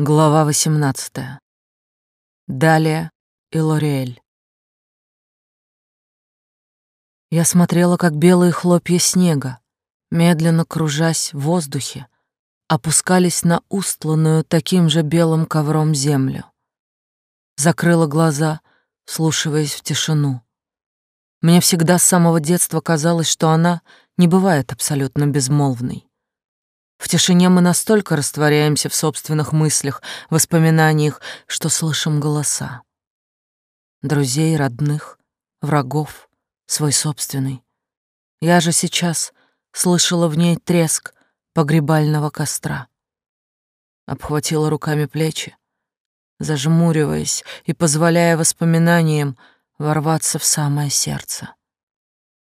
Глава 18. Далее и Лориэль. Я смотрела, как белые хлопья снега, медленно кружась в воздухе, опускались на устланную таким же белым ковром землю. Закрыла глаза, слушаясь в тишину. Мне всегда с самого детства казалось, что она не бывает абсолютно безмолвной. В тишине мы настолько растворяемся в собственных мыслях, воспоминаниях, что слышим голоса. Друзей, родных, врагов, свой собственный. Я же сейчас слышала в ней треск погребального костра. Обхватила руками плечи, зажмуриваясь и позволяя воспоминаниям ворваться в самое сердце.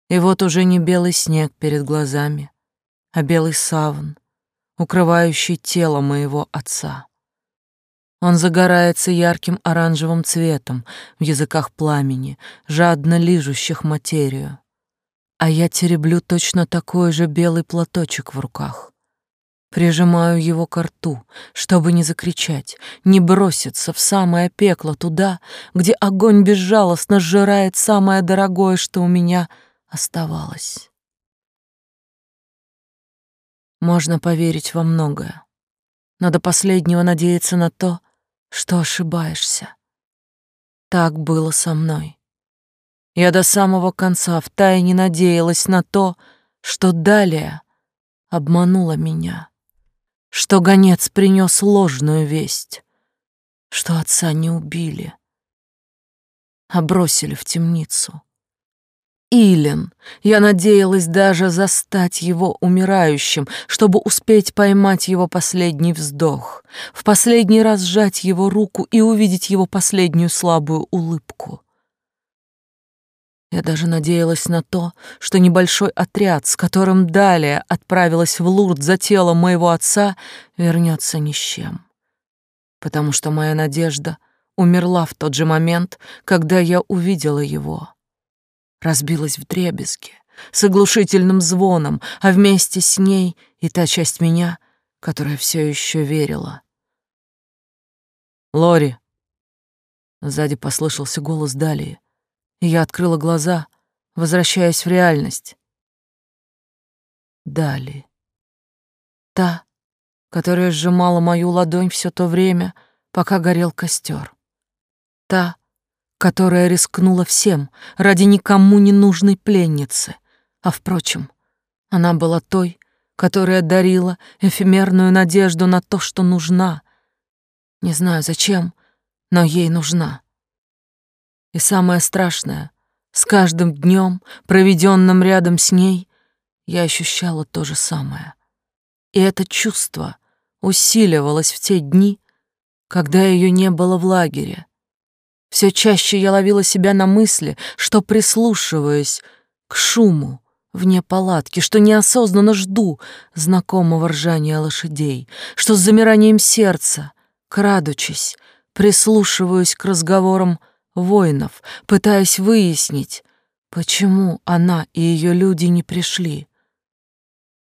И вот уже не белый снег перед глазами, а белый саван, укрывающий тело моего отца. Он загорается ярким оранжевым цветом в языках пламени, жадно лижущих материю. А я тереблю точно такой же белый платочек в руках. Прижимаю его к рту, чтобы не закричать, не броситься в самое пекло туда, где огонь безжалостно сжирает самое дорогое, что у меня оставалось. Можно поверить во многое, но до последнего надеяться на то, что ошибаешься. Так было со мной. Я до самого конца втайне надеялась на то, что далее обманула меня, что гонец принес ложную весть, что отца не убили, а бросили в темницу. Илен. Я надеялась даже застать его умирающим, чтобы успеть поймать его последний вздох, в последний раз сжать его руку и увидеть его последнюю слабую улыбку. Я даже надеялась на то, что небольшой отряд, с которым далее отправилась в Лурд за телом моего отца, вернется ни с чем. Потому что моя надежда умерла в тот же момент, когда я увидела его разбилась в дребезги с оглушительным звоном, а вместе с ней и та часть меня, которая все еще верила. «Лори!» Сзади послышался голос Далии, и я открыла глаза, возвращаясь в реальность. Дали. Та, которая сжимала мою ладонь все то время, пока горел костер. Та, которая рискнула всем ради никому не нужной пленницы. А впрочем, она была той, которая дарила эфемерную надежду на то, что нужна. Не знаю зачем, но ей нужна. И самое страшное, с каждым днем, проведенным рядом с ней, я ощущала то же самое. И это чувство усиливалось в те дни, когда ее не было в лагере, все чаще я ловила себя на мысли, что прислушиваюсь к шуму вне палатки, что неосознанно жду знакомого ржания лошадей, что с замиранием сердца, крадучись, прислушиваюсь к разговорам воинов, пытаясь выяснить, почему она и ее люди не пришли.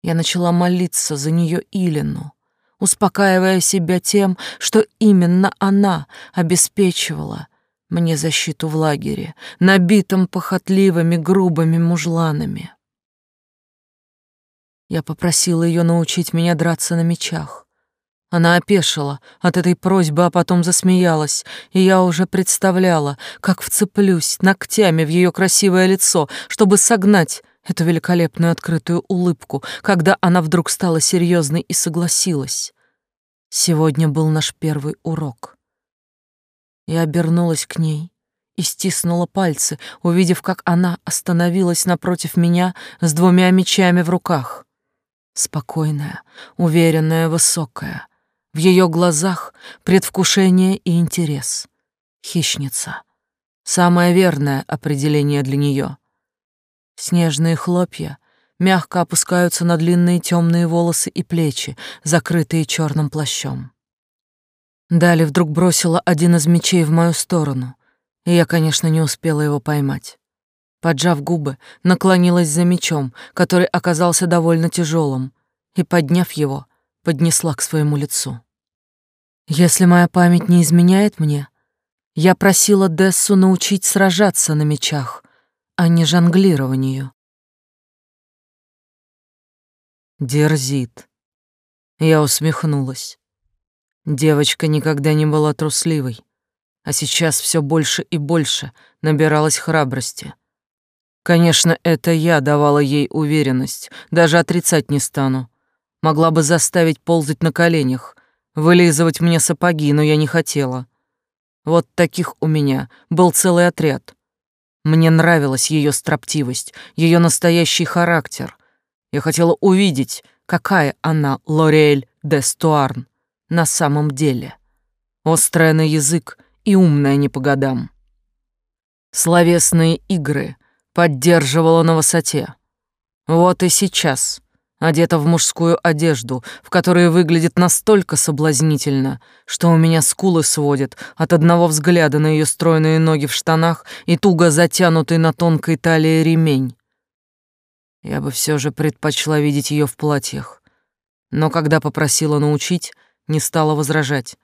Я начала молиться за нее Илину, успокаивая себя тем, что именно она обеспечивала мне защиту в лагере, набитом похотливыми грубыми мужланами. Я попросила ее научить меня драться на мечах. Она опешила от этой просьбы, а потом засмеялась, и я уже представляла, как вцеплюсь ногтями в ее красивое лицо, чтобы согнать эту великолепную открытую улыбку, когда она вдруг стала серьезной и согласилась. Сегодня был наш первый урок. Я обернулась к ней и стиснула пальцы, увидев, как она остановилась напротив меня с двумя мечами в руках. Спокойная, уверенная, высокая. В ее глазах предвкушение и интерес. Хищница. Самое верное определение для нее. Снежные хлопья мягко опускаются на длинные темные волосы и плечи, закрытые черным плащом. Дали вдруг бросила один из мечей в мою сторону, и я, конечно, не успела его поймать. Поджав губы, наклонилась за мечом, который оказался довольно тяжелым, и, подняв его, поднесла к своему лицу. Если моя память не изменяет мне, я просила Дессу научить сражаться на мечах, а не жонглированию. Дерзит. Я усмехнулась. Девочка никогда не была трусливой, а сейчас все больше и больше набиралась храбрости. Конечно, это я давала ей уверенность, даже отрицать не стану. Могла бы заставить ползать на коленях, вылизывать мне сапоги, но я не хотела. Вот таких у меня был целый отряд. Мне нравилась ее строптивость, ее настоящий характер. Я хотела увидеть, какая она, Лорель де Стуарн, на самом деле. Острая на язык и умная не по годам. Словесные игры поддерживала на высоте. Вот и сейчас одета в мужскую одежду, в которой выглядит настолько соблазнительно, что у меня скулы сводят от одного взгляда на ее стройные ноги в штанах и туго затянутый на тонкой талии ремень. Я бы все же предпочла видеть ее в платьях, но когда попросила научить, не стала возражать.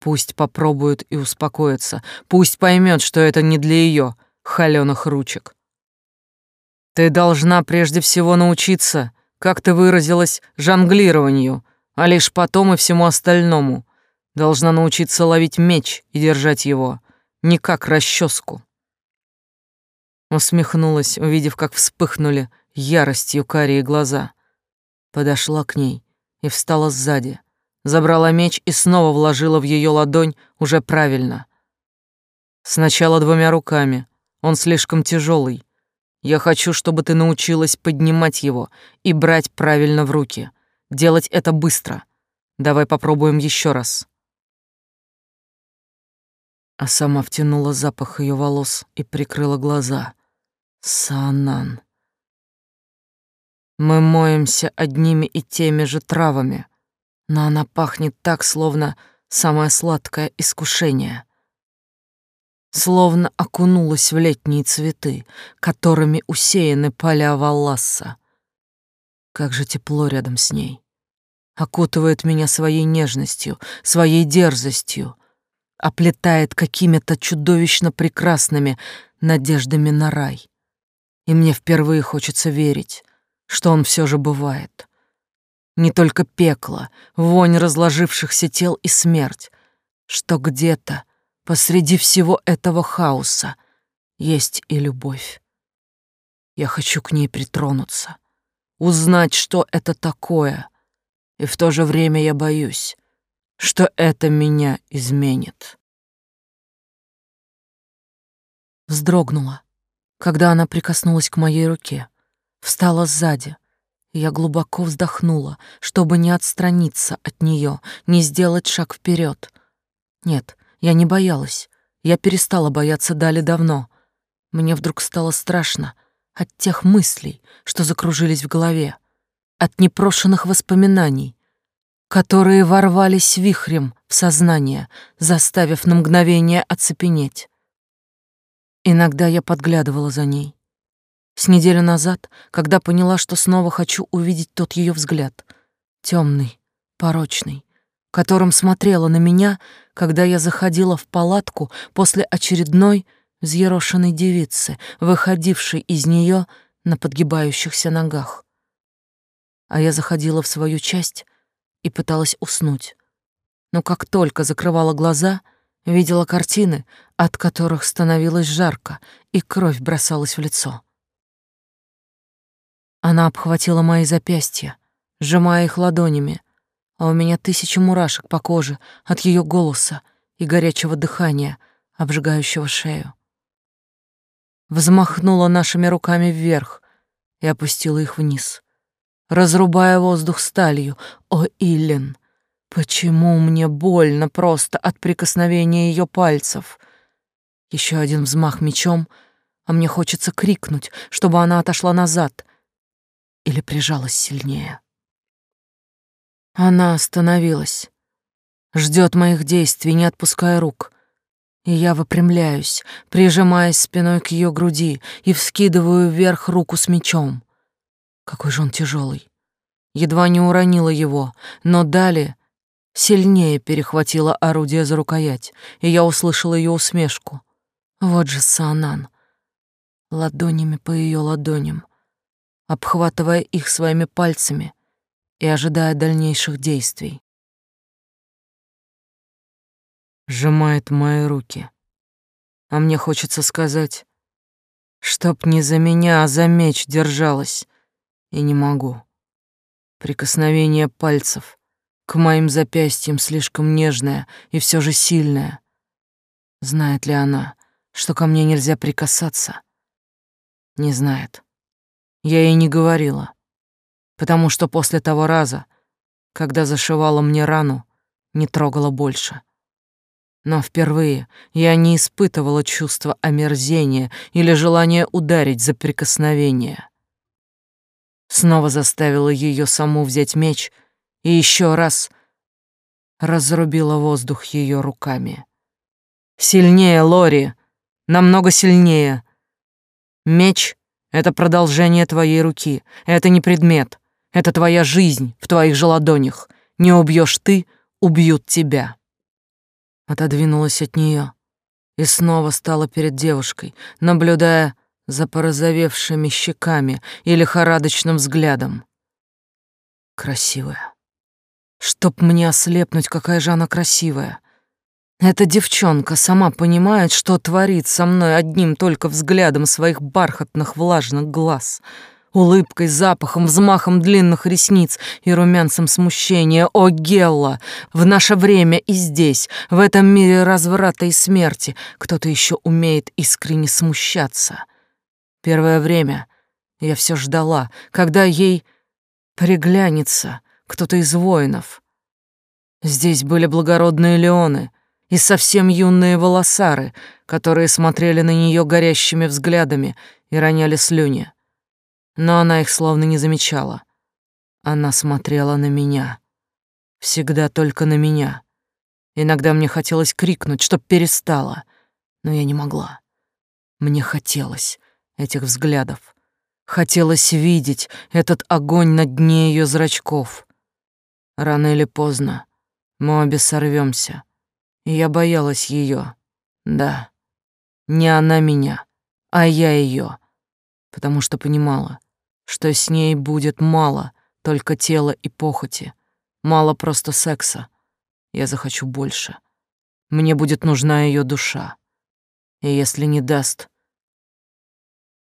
Пусть попробует и успокоится, пусть поймет, что это не для ее холёных ручек. Ты должна прежде всего научиться как ты выразилась, жонглированию, а лишь потом и всему остальному. Должна научиться ловить меч и держать его, не как расческу. Усмехнулась, увидев, как вспыхнули яростью карие глаза. Подошла к ней и встала сзади. Забрала меч и снова вложила в ее ладонь уже правильно. Сначала двумя руками. Он слишком тяжелый, я хочу, чтобы ты научилась поднимать его и брать правильно в руки. Делать это быстро. Давай попробуем еще раз. А сама втянула запах ее волос и прикрыла глаза. Санан. Мы моемся одними и теми же травами, но она пахнет так, словно самое сладкое искушение словно окунулась в летние цветы, которыми усеяны поля Валласа. Как же тепло рядом с ней. Окутывает меня своей нежностью, своей дерзостью, оплетает какими-то чудовищно прекрасными надеждами на рай. И мне впервые хочется верить, что он все же бывает. Не только пекло, вонь разложившихся тел и смерть, что где-то Посреди всего этого хаоса есть и любовь. Я хочу к ней притронуться, узнать, что это такое, и в то же время я боюсь, что это меня изменит. Вздрогнула, когда она прикоснулась к моей руке, встала сзади, я глубоко вздохнула, чтобы не отстраниться от нее, не сделать шаг вперед. Нет, я не боялась. Я перестала бояться Дали давно. Мне вдруг стало страшно от тех мыслей, что закружились в голове, от непрошенных воспоминаний, которые ворвались вихрем в сознание, заставив на мгновение оцепенеть. Иногда я подглядывала за ней. С неделю назад, когда поняла, что снова хочу увидеть тот ее взгляд, темный, порочный, которым смотрела на меня, когда я заходила в палатку после очередной взъерошенной девицы, выходившей из нее на подгибающихся ногах. А я заходила в свою часть и пыталась уснуть. Но как только закрывала глаза, видела картины, от которых становилось жарко, и кровь бросалась в лицо. Она обхватила мои запястья, сжимая их ладонями, а у меня тысячи мурашек по коже от ее голоса и горячего дыхания, обжигающего шею. Взмахнула нашими руками вверх и опустила их вниз, разрубая воздух сталью. О, Иллен, почему мне больно просто от прикосновения ее пальцев? Еще один взмах мечом, а мне хочется крикнуть, чтобы она отошла назад или прижалась сильнее. Она остановилась, ждет моих действий, не отпуская рук. И я выпрямляюсь, прижимаясь спиной к ее груди и вскидываю вверх руку с мечом. Какой же он тяжелый. Едва не уронила его, но далее сильнее перехватила орудие за рукоять, и я услышала ее усмешку. Вот же Санан. Ладонями по ее ладоням, обхватывая их своими пальцами и ожидая дальнейших действий. Сжимает мои руки. А мне хочется сказать, чтоб не за меня, а за меч держалась. И не могу. Прикосновение пальцев к моим запястьям слишком нежное и все же сильное. Знает ли она, что ко мне нельзя прикасаться? Не знает. Я ей не говорила, потому что после того раза, когда зашивала мне рану, не трогала больше. Но впервые я не испытывала чувства омерзения или желания ударить за прикосновение. Снова заставила ее саму взять меч и еще раз разрубила воздух ее руками. «Сильнее, Лори!» намного сильнее. Меч — это продолжение твоей руки, это не предмет, это твоя жизнь в твоих же ладонях. Не убьешь ты, убьют тебя. Отодвинулась от нее и снова стала перед девушкой, наблюдая за порозовевшими щеками и лихорадочным взглядом. Красивая. Чтоб мне ослепнуть, какая же она красивая. Эта девчонка сама понимает, что творит со мной одним только взглядом своих бархатных влажных глаз, улыбкой, запахом, взмахом длинных ресниц и румянцем смущения. О, Гелла, в наше время и здесь, в этом мире разврата и смерти, кто-то еще умеет искренне смущаться. Первое время я все ждала, когда ей приглянется кто-то из воинов. Здесь были благородные леоны — и совсем юные волосары, которые смотрели на нее горящими взглядами и роняли слюни. Но она их словно не замечала. Она смотрела на меня. Всегда только на меня. Иногда мне хотелось крикнуть, чтоб перестала, но я не могла. Мне хотелось этих взглядов. Хотелось видеть этот огонь на дне ее зрачков. Рано или поздно мы обе сорвемся, я боялась ее. Да. Не она меня, а я ее, потому что понимала, что с ней будет мало только тела и похоти, мало просто секса. Я захочу больше. Мне будет нужна ее душа. И если не даст,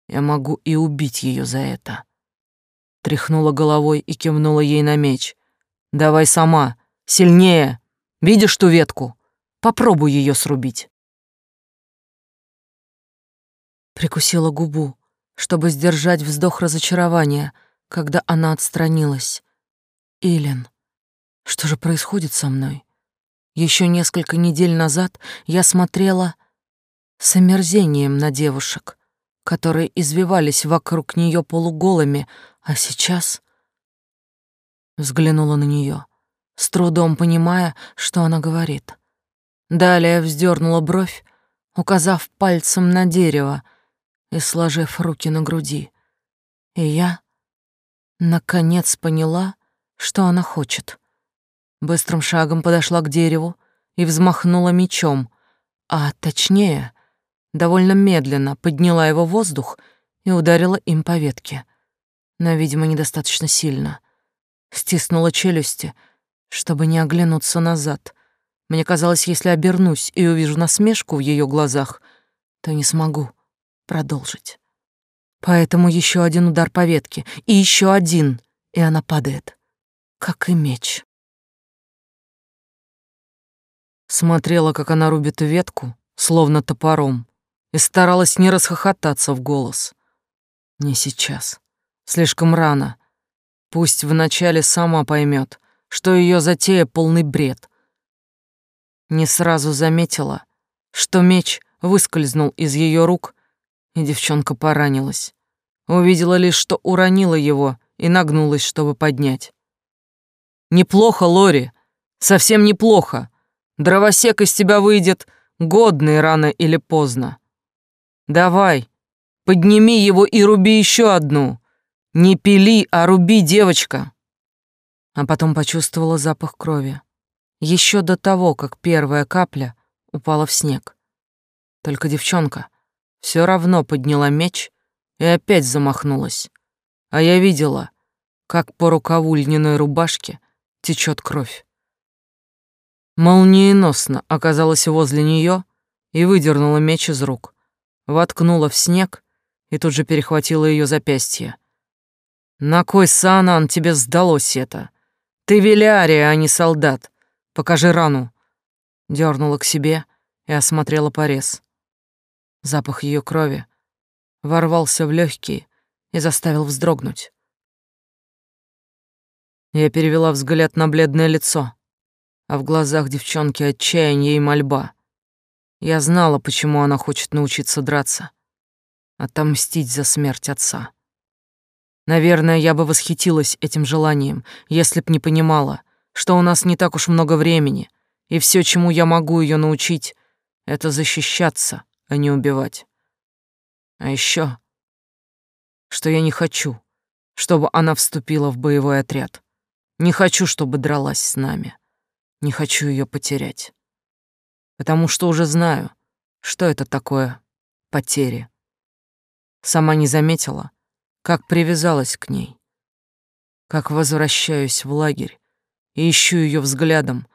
я могу и убить ее за это. Тряхнула головой и кивнула ей на меч. Давай сама, сильнее. Видишь ту ветку? Попробуй ее срубить. Прикусила губу, чтобы сдержать вздох разочарования, когда она отстранилась. Илен, что же происходит со мной? Еще несколько недель назад я смотрела с омерзением на девушек, которые извивались вокруг нее полуголыми, а сейчас взглянула на нее, с трудом понимая, что она говорит. Далее вздернула бровь, указав пальцем на дерево и сложив руки на груди. И я, наконец, поняла, что она хочет. Быстрым шагом подошла к дереву и взмахнула мечом, а точнее, довольно медленно подняла его в воздух и ударила им по ветке. Но, видимо, недостаточно сильно. Стиснула челюсти, чтобы не оглянуться назад, мне казалось, если обернусь и увижу насмешку в ее глазах, то не смогу продолжить. Поэтому еще один удар по ветке, и еще один, и она падает, как и меч. Смотрела, как она рубит ветку, словно топором, и старалась не расхохотаться в голос. Не сейчас. Слишком рано. Пусть вначале сама поймет, что ее затея полный бред — не сразу заметила, что меч выскользнул из ее рук, и девчонка поранилась. Увидела лишь, что уронила его и нагнулась, чтобы поднять. «Неплохо, Лори, совсем неплохо. Дровосек из тебя выйдет годный рано или поздно. Давай, подними его и руби еще одну. Не пили, а руби, девочка». А потом почувствовала запах крови. Еще до того, как первая капля упала в снег. Только девчонка все равно подняла меч и опять замахнулась. А я видела, как по рукаву льняной рубашки течет кровь. Молниеносно оказалась возле нее и выдернула меч из рук, воткнула в снег и тут же перехватила ее запястье. «На кой санан тебе сдалось это? Ты Велярия, а не солдат. Покажи рану». Дернула к себе и осмотрела порез. Запах ее крови ворвался в легкие и заставил вздрогнуть. Я перевела взгляд на бледное лицо, а в глазах девчонки отчаяние и мольба. Я знала, почему она хочет научиться драться, отомстить за смерть отца. Наверное, я бы восхитилась этим желанием, если б не понимала, что у нас не так уж много времени, и все, чему я могу ее научить, это защищаться, а не убивать. А еще, что я не хочу, чтобы она вступила в боевой отряд. Не хочу, чтобы дралась с нами. Не хочу ее потерять. Потому что уже знаю, что это такое потери. Сама не заметила, как привязалась к ней, как возвращаюсь в лагерь и ищу ее взглядом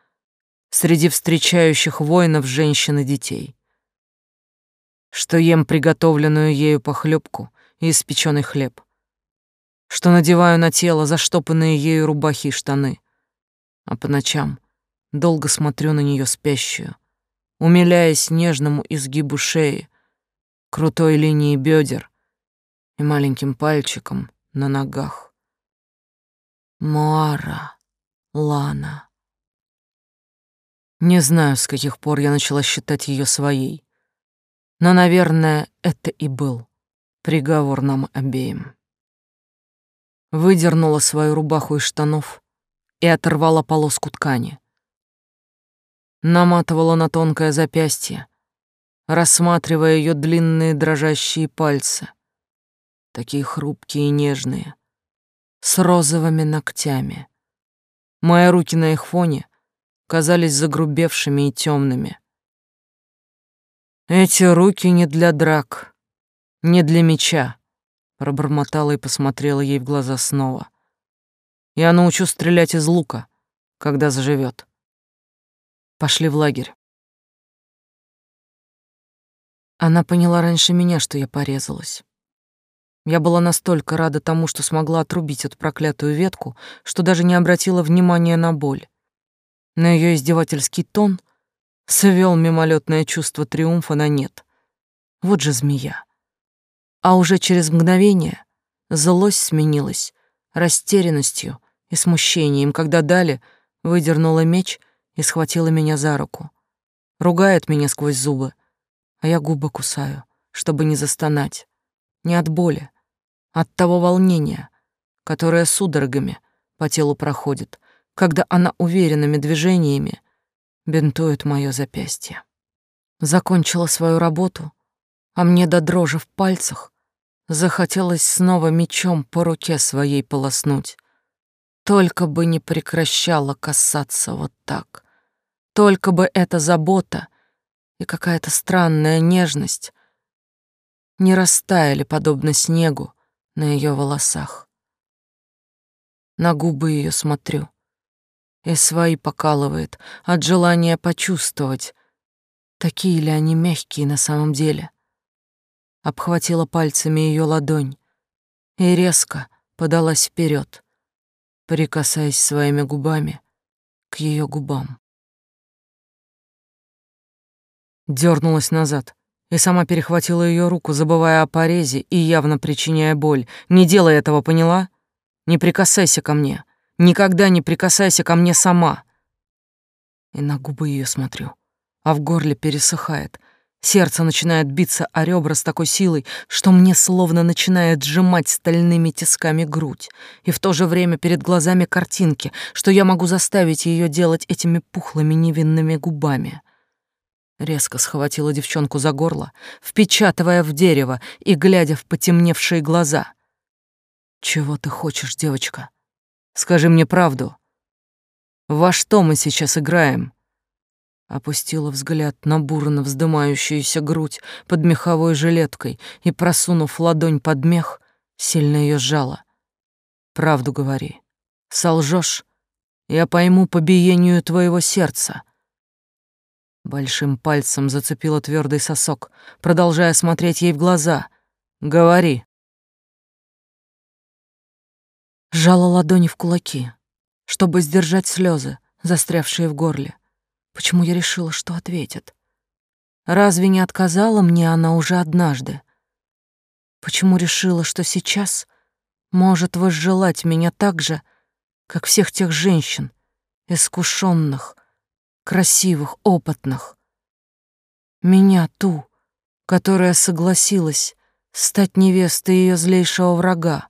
среди встречающих воинов женщин и детей, что ем приготовленную ею похлебку и испеченный хлеб, что надеваю на тело заштопанные ею рубахи и штаны, а по ночам долго смотрю на нее спящую, умиляясь нежному изгибу шеи, крутой линии бедер и маленьким пальчиком на ногах. Моара, Лана. Не знаю, с каких пор я начала считать ее своей, но, наверное, это и был приговор нам обеим. Выдернула свою рубаху из штанов и оторвала полоску ткани наматывала на тонкое запястье, рассматривая ее длинные дрожащие пальцы, такие хрупкие и нежные, с розовыми ногтями. Мои руки на их фоне казались загрубевшими и темными. Эти руки не для драк, не для меча, пробормотала и посмотрела ей в глаза снова. Я научу стрелять из лука, когда заживет. Пошли в лагерь. Она поняла раньше меня, что я порезалась. Я была настолько рада тому, что смогла отрубить эту проклятую ветку, что даже не обратила внимания на боль. На ее издевательский тон свел мимолетное чувство триумфа на нет. Вот же змея. А уже через мгновение злость сменилась растерянностью и смущением, когда Дали выдернула меч — и схватила меня за руку. Ругает меня сквозь зубы, а я губы кусаю, чтобы не застонать. Не от боли, от того волнения, которое судорогами по телу проходит, когда она уверенными движениями бинтует мое запястье. Закончила свою работу, а мне до дрожи в пальцах захотелось снова мечом по руке своей полоснуть. Только бы не прекращала касаться вот так. Только бы эта забота и какая-то странная нежность не растаяли, подобно снегу, на ее волосах. На губы ее смотрю, и свои покалывает от желания почувствовать, такие ли они мягкие на самом деле. Обхватила пальцами ее ладонь и резко подалась вперед прикасаясь своими губами к ее губам. Дернулась назад и сама перехватила ее руку, забывая о порезе и явно причиняя боль. «Не делай этого, поняла? Не прикасайся ко мне. Никогда не прикасайся ко мне сама». И на губы ее смотрю, а в горле пересыхает — Сердце начинает биться о ребра с такой силой, что мне словно начинает сжимать стальными тисками грудь, и в то же время перед глазами картинки, что я могу заставить ее делать этими пухлыми невинными губами. Резко схватила девчонку за горло, впечатывая в дерево и глядя в потемневшие глаза. «Чего ты хочешь, девочка? Скажи мне правду». Во что мы сейчас играем?» Опустила взгляд на бурно вздымающуюся грудь под меховой жилеткой и, просунув ладонь под мех, сильно ее сжала. «Правду говори. Солжешь, я пойму по биению твоего сердца». Большим пальцем зацепила твердый сосок, продолжая смотреть ей в глаза. «Говори». Сжала ладони в кулаки, чтобы сдержать слезы, застрявшие в горле. Почему я решила, что ответит? Разве не отказала мне она уже однажды? Почему решила, что сейчас может возжелать меня так же, как всех тех женщин, искушенных, красивых, опытных? Меня ту, которая согласилась стать невестой ее злейшего врага.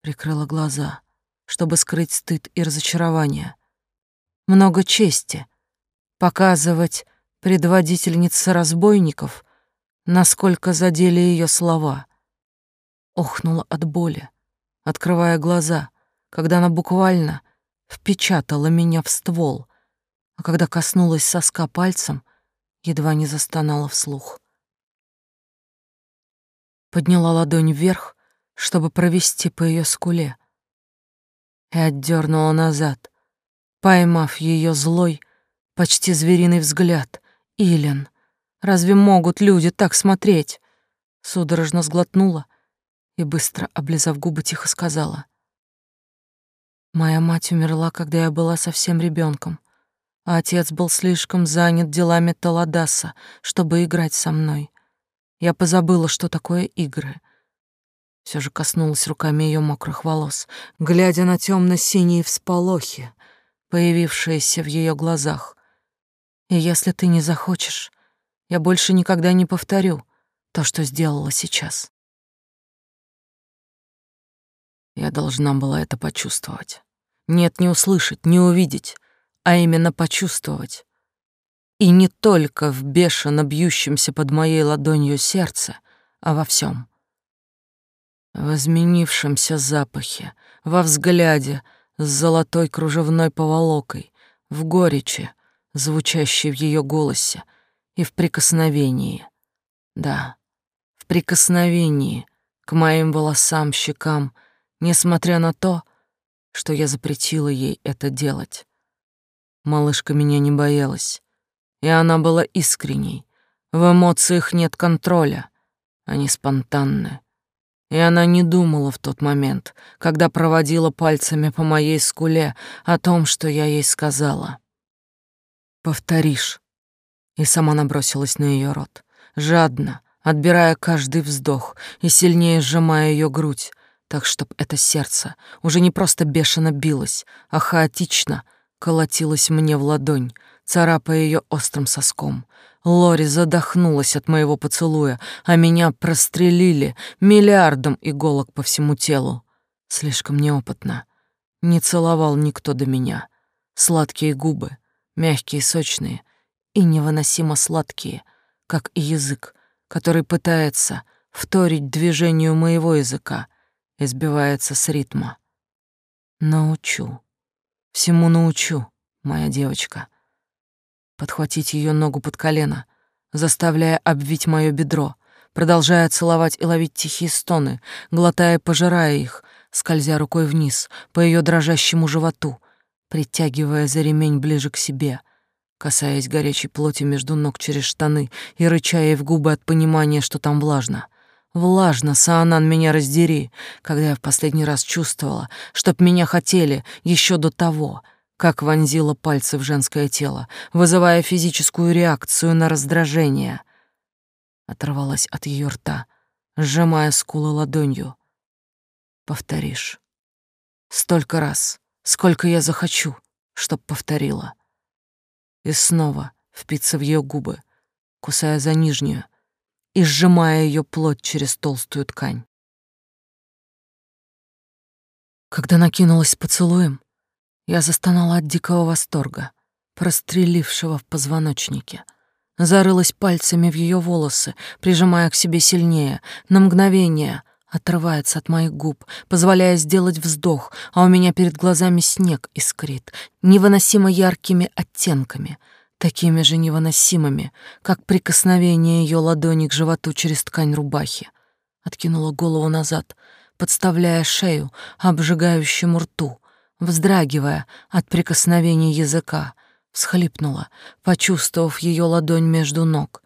Прикрыла глаза, чтобы скрыть стыд и разочарование. Много чести показывать предводительнице разбойников, насколько задели ее слова. Охнула от боли, открывая глаза, когда она буквально впечатала меня в ствол, а когда коснулась соска пальцем, едва не застонала вслух. Подняла ладонь вверх, чтобы провести по ее скуле, и отдернула назад, поймав ее злой, почти звериный взгляд. Илен, разве могут люди так смотреть? Судорожно сглотнула и, быстро облизав губы, тихо сказала. Моя мать умерла, когда я была совсем ребенком, а отец был слишком занят делами Таладаса, чтобы играть со мной. Я позабыла, что такое игры — все же коснулась руками ее мокрых волос, глядя на темно-синие всполохи, появившиеся в ее глазах. И если ты не захочешь, я больше никогда не повторю то, что сделала сейчас. Я должна была это почувствовать. Нет, не услышать, не увидеть, а именно почувствовать. И не только в бешено бьющемся под моей ладонью сердце, а во всем в изменившемся запахе, во взгляде с золотой кружевной поволокой, в горечи, звучащей в ее голосе, и в прикосновении. Да, в прикосновении к моим волосам, щекам, несмотря на то, что я запретила ей это делать. Малышка меня не боялась, и она была искренней. В эмоциях нет контроля, они спонтанны. И она не думала в тот момент, когда проводила пальцами по моей скуле о том, что я ей сказала. «Повторишь». И сама набросилась на ее рот, жадно, отбирая каждый вздох и сильнее сжимая ее грудь, так чтоб это сердце уже не просто бешено билось, а хаотично колотилось мне в ладонь, царапая ее острым соском, Лори задохнулась от моего поцелуя, а меня прострелили миллиардом иголок по всему телу. Слишком неопытно. Не целовал никто до меня. Сладкие губы, мягкие, сочные и невыносимо сладкие, как и язык, который пытается вторить движению моего языка, избивается с ритма. Научу. Всему научу, моя девочка подхватить ее ногу под колено, заставляя обвить мое бедро, продолжая целовать и ловить тихие стоны, глотая, пожирая их, скользя рукой вниз по ее дрожащему животу, притягивая за ремень ближе к себе, касаясь горячей плоти между ног через штаны и рыча ей в губы от понимания, что там влажно. Влажно, Саанан, меня раздери, когда я в последний раз чувствовала, чтоб меня хотели еще до того — как вонзила пальцы в женское тело, вызывая физическую реакцию на раздражение. Оторвалась от ее рта, сжимая скулы ладонью. Повторишь. Столько раз, сколько я захочу, чтоб повторила. И снова впиться в ее губы, кусая за нижнюю и сжимая ее плоть через толстую ткань. Когда накинулась поцелуем, я застонала от дикого восторга, прострелившего в позвоночнике. Зарылась пальцами в ее волосы, прижимая к себе сильнее, на мгновение отрывается от моих губ, позволяя сделать вздох, а у меня перед глазами снег искрит, невыносимо яркими оттенками, такими же невыносимыми, как прикосновение ее ладони к животу через ткань рубахи. Откинула голову назад, подставляя шею обжигающему рту, вздрагивая от прикосновения языка, всхлипнула, почувствовав ее ладонь между ног.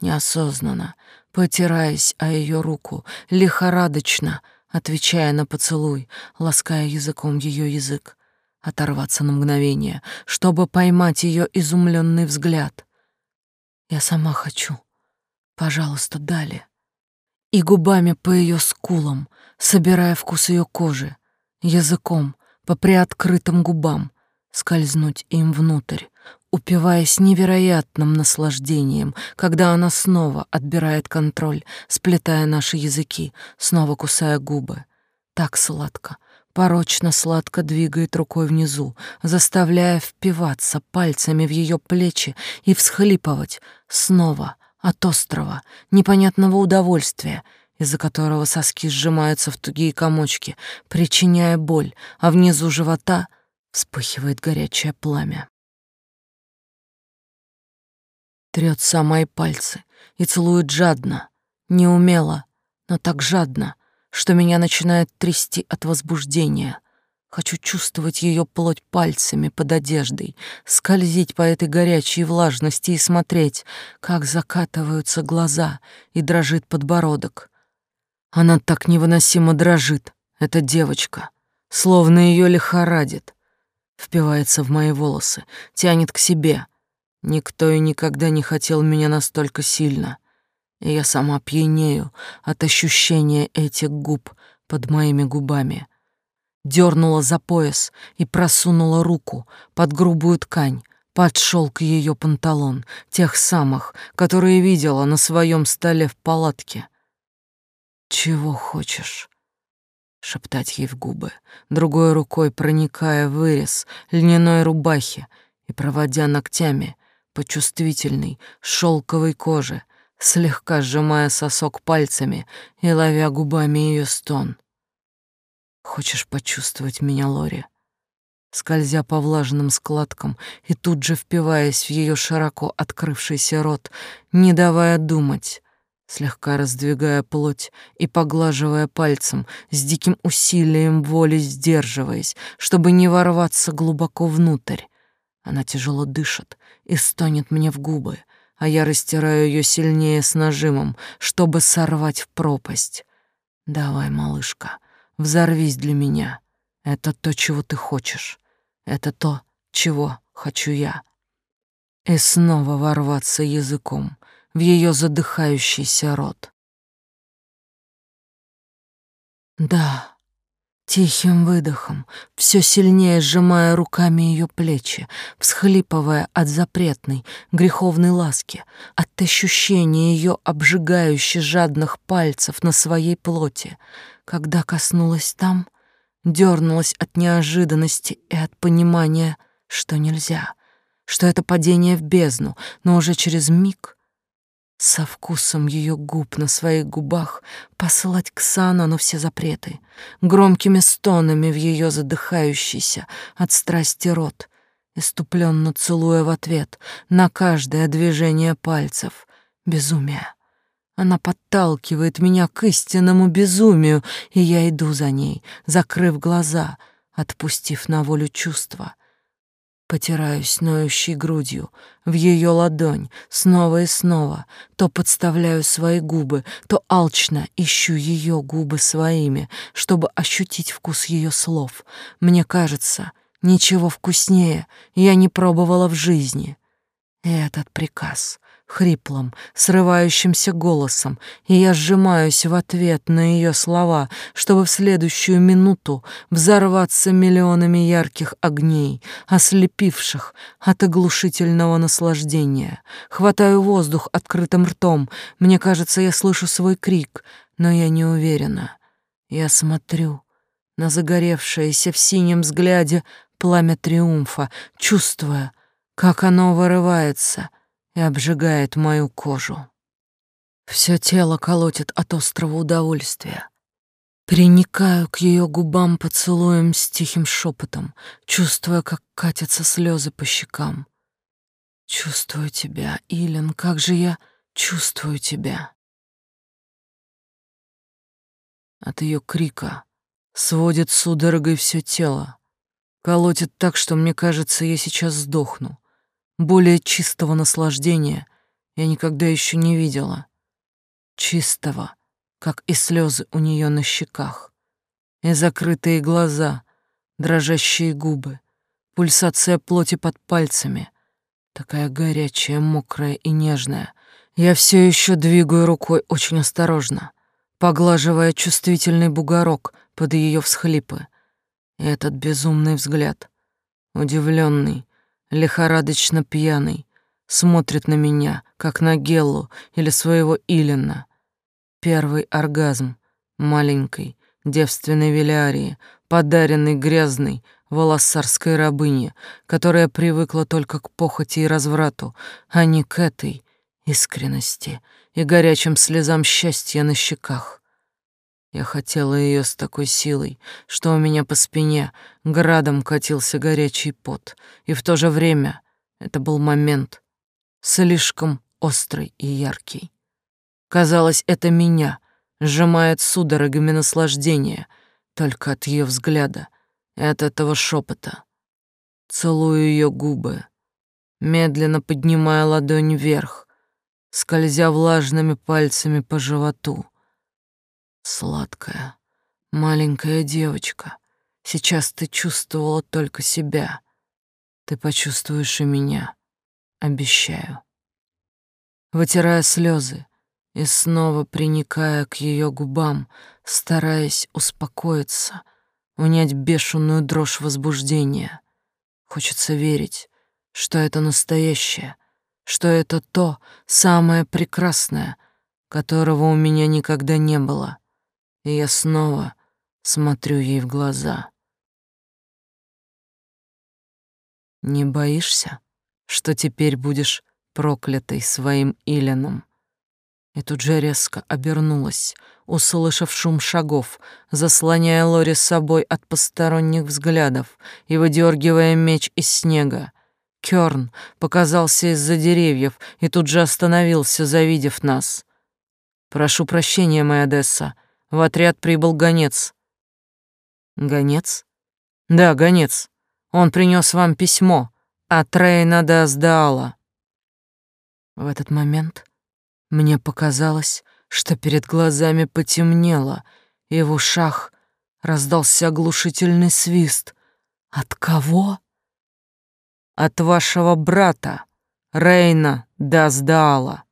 Неосознанно, потираясь о ее руку, лихорадочно, отвечая на поцелуй, лаская языком ее язык, оторваться на мгновение, чтобы поймать ее изумленный взгляд. Я сама хочу. Пожалуйста, далее. И губами по ее скулам, собирая вкус ее кожи, языком по приоткрытым губам, скользнуть им внутрь, упиваясь невероятным наслаждением, когда она снова отбирает контроль, сплетая наши языки, снова кусая губы. Так сладко, порочно сладко двигает рукой внизу, заставляя впиваться пальцами в ее плечи и всхлипывать снова от острого, непонятного удовольствия, из-за которого соски сжимаются в тугие комочки, причиняя боль, а внизу живота вспыхивает горячее пламя. Трёт самые пальцы и целует жадно, неумело, но так жадно, что меня начинает трясти от возбуждения. Хочу чувствовать ее плоть пальцами под одеждой, скользить по этой горячей влажности и смотреть, как закатываются глаза и дрожит подбородок. Она так невыносимо дрожит, эта девочка, словно ее лихорадит. Впивается в мои волосы, тянет к себе — Никто и никогда не хотел меня настолько сильно, я сама пьянею от ощущения этих губ под моими губами. Дёрнула за пояс и просунула руку под грубую ткань, под шелк ее панталон, тех самых, которые видела на своем столе в палатке. «Чего хочешь?» шептать ей в губы, другой рукой проникая в вырез льняной рубахи и проводя ногтями по чувствительной шелковой коже, слегка сжимая сосок пальцами и ловя губами ее стон. Хочешь почувствовать меня, Лори? Скользя по влажным складкам и тут же впиваясь в ее широко открывшийся рот, не давая думать, слегка раздвигая плоть и поглаживая пальцем, с диким усилием воли сдерживаясь, чтобы не ворваться глубоко внутрь. Она тяжело дышит, и стонет мне в губы, а я растираю ее сильнее с нажимом, чтобы сорвать в пропасть. Давай, малышка, взорвись для меня. Это то, чего ты хочешь. Это то, чего хочу я. И снова ворваться языком в ее задыхающийся рот. Да, Тихим выдохом, все сильнее сжимая руками ее плечи, всхлипывая от запретной, греховной ласки, от ощущения ее обжигающих жадных пальцев на своей плоти, когда коснулась там, дернулась от неожиданности и от понимания, что нельзя, что это падение в бездну, но уже через миг со вкусом ее губ на своих губах посылать к Санану все запреты, громкими стонами в ее задыхающийся от страсти рот, иступленно целуя в ответ на каждое движение пальцев. Безумие. Она подталкивает меня к истинному безумию, и я иду за ней, закрыв глаза, отпустив на волю чувства — Потираюсь ноющей грудью в ее ладонь снова и снова, то подставляю свои губы, то алчно ищу ее губы своими, чтобы ощутить вкус ее слов. Мне кажется, ничего вкуснее я не пробовала в жизни. И этот приказ хриплым, срывающимся голосом, и я сжимаюсь в ответ на ее слова, чтобы в следующую минуту взорваться миллионами ярких огней, ослепивших от оглушительного наслаждения. Хватаю воздух открытым ртом. Мне кажется, я слышу свой крик, но я не уверена. Я смотрю на загоревшееся в синем взгляде пламя триумфа, чувствуя, как оно вырывается — и обжигает мою кожу. Все тело колотит от острого удовольствия. Приникаю к ее губам поцелуем с тихим шепотом, чувствуя, как катятся слезы по щекам. Чувствую тебя, Илен, как же я чувствую тебя. От ее крика сводит судорогой все тело, колотит так, что мне кажется, я сейчас сдохну. Более чистого наслаждения я никогда еще не видела. Чистого, как и слезы у нее на щеках, и закрытые глаза, дрожащие губы, пульсация плоти под пальцами, такая горячая, мокрая и нежная. Я все еще двигаю рукой очень осторожно, поглаживая чувствительный бугорок под ее всхлипы. И этот безумный взгляд, удивленный, лихорадочно пьяный, смотрит на меня, как на Геллу или своего Илина. Первый оргазм маленькой, девственной Велиарии, подаренный грязной, волосарской рабыне, которая привыкла только к похоти и разврату, а не к этой искренности и горячим слезам счастья на щеках. Я хотела ее с такой силой, что у меня по спине градом катился горячий пот, и в то же время это был момент слишком острый и яркий. Казалось, это меня сжимает судорогами наслаждения только от ее взгляда и от этого шепота. Целую ее губы, медленно поднимая ладонь вверх, скользя влажными пальцами по животу. Сладкая, маленькая девочка, сейчас ты чувствовала только себя. Ты почувствуешь и меня, обещаю. Вытирая слезы, и снова приникая к ее губам, стараясь успокоиться, унять бешеную дрожь возбуждения. Хочется верить, что это настоящее, что это то самое прекрасное, которого у меня никогда не было. И я снова смотрю ей в глаза. Не боишься, что теперь будешь проклятой своим Иленом? И тут же резко обернулась, услышав шум шагов, заслоняя Лори собой от посторонних взглядов и выдергивая меч из снега. Кёрн показался из-за деревьев и тут же остановился, завидев нас. «Прошу прощения, моя Десса, в отряд прибыл гонец». «Гонец?» «Да, гонец. Он принес вам письмо от Рейна Даздаала». В этот момент мне показалось, что перед глазами потемнело, и в ушах раздался оглушительный свист. От кого? От вашего брата, Рейна Даздаала.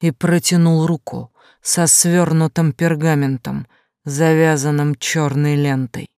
И протянул руку со свернутым пергаментом, завязанным черной лентой.